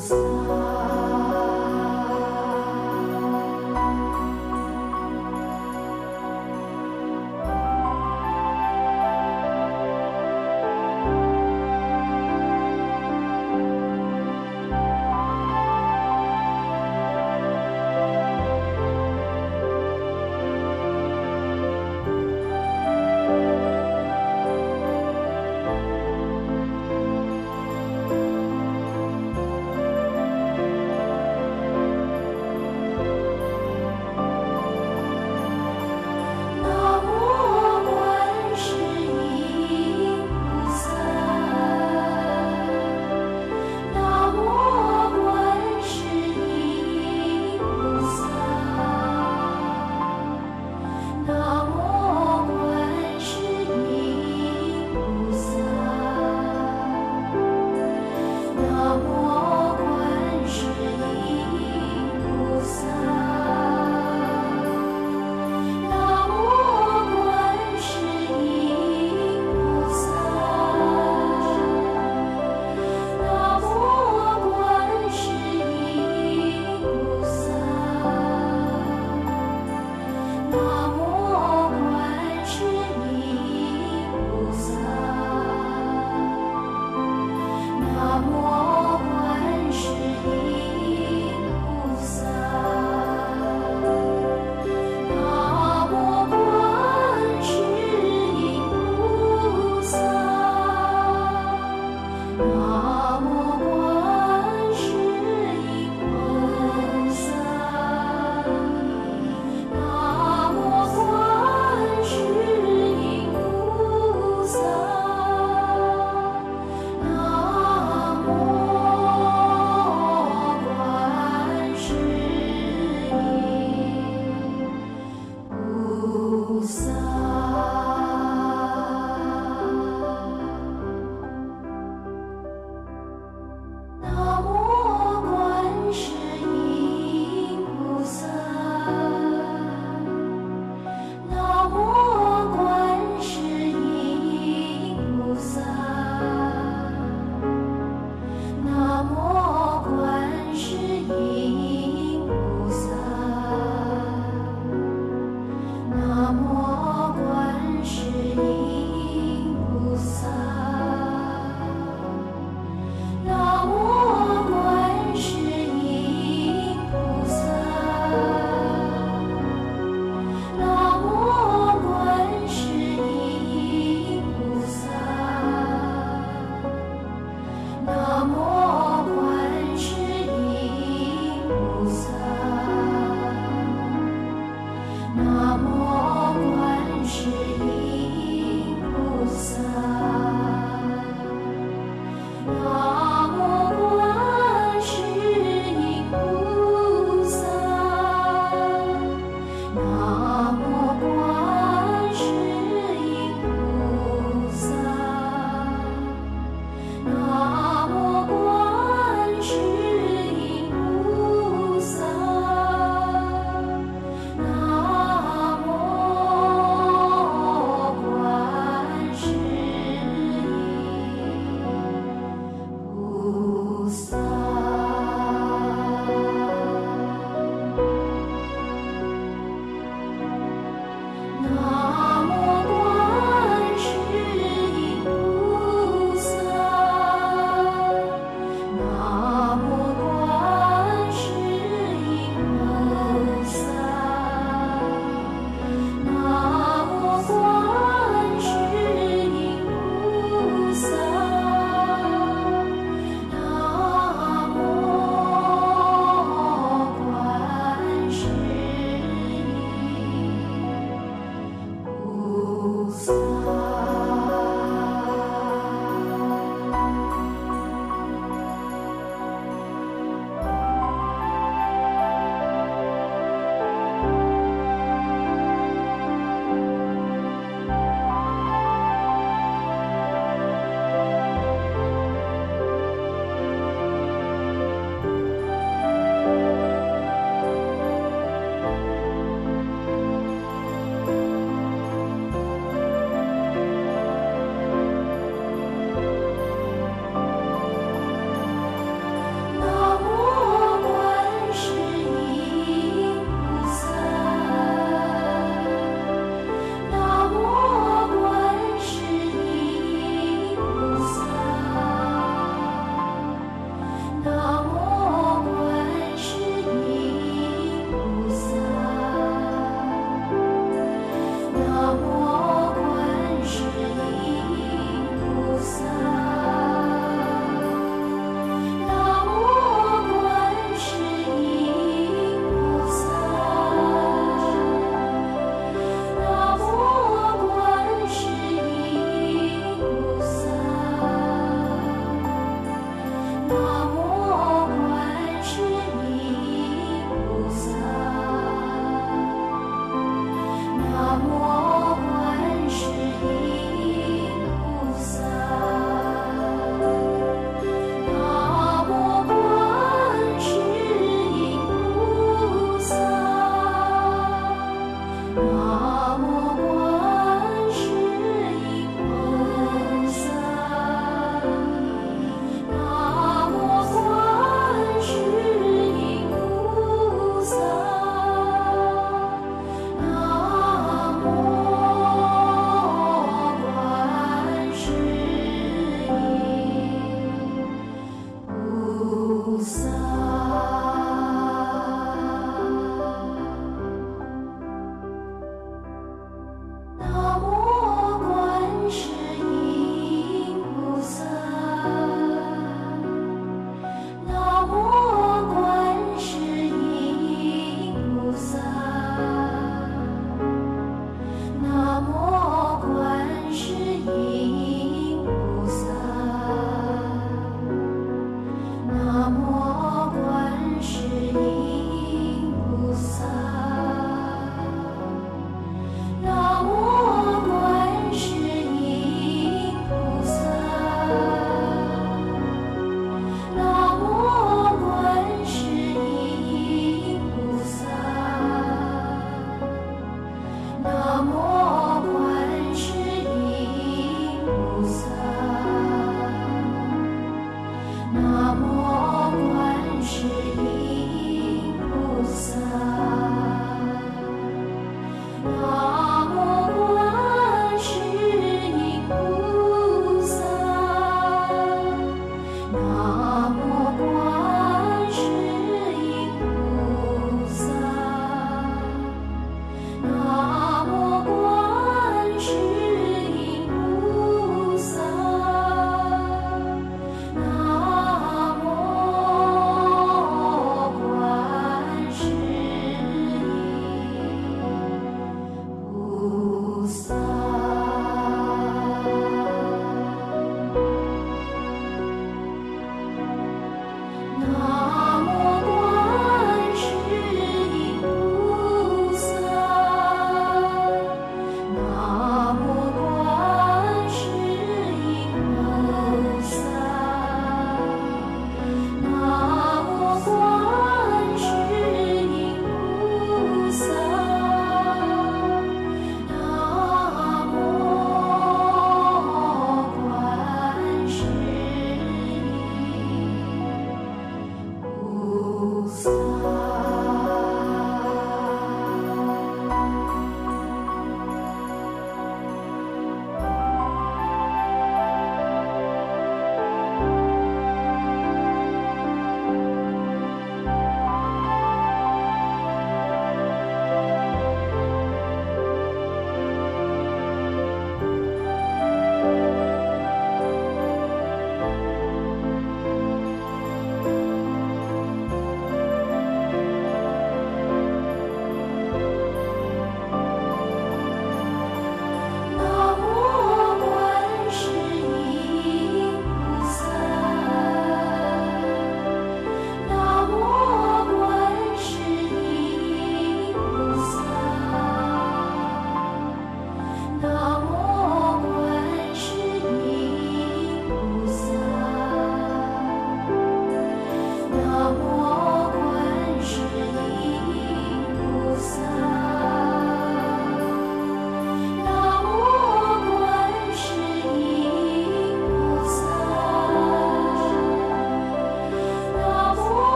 Xa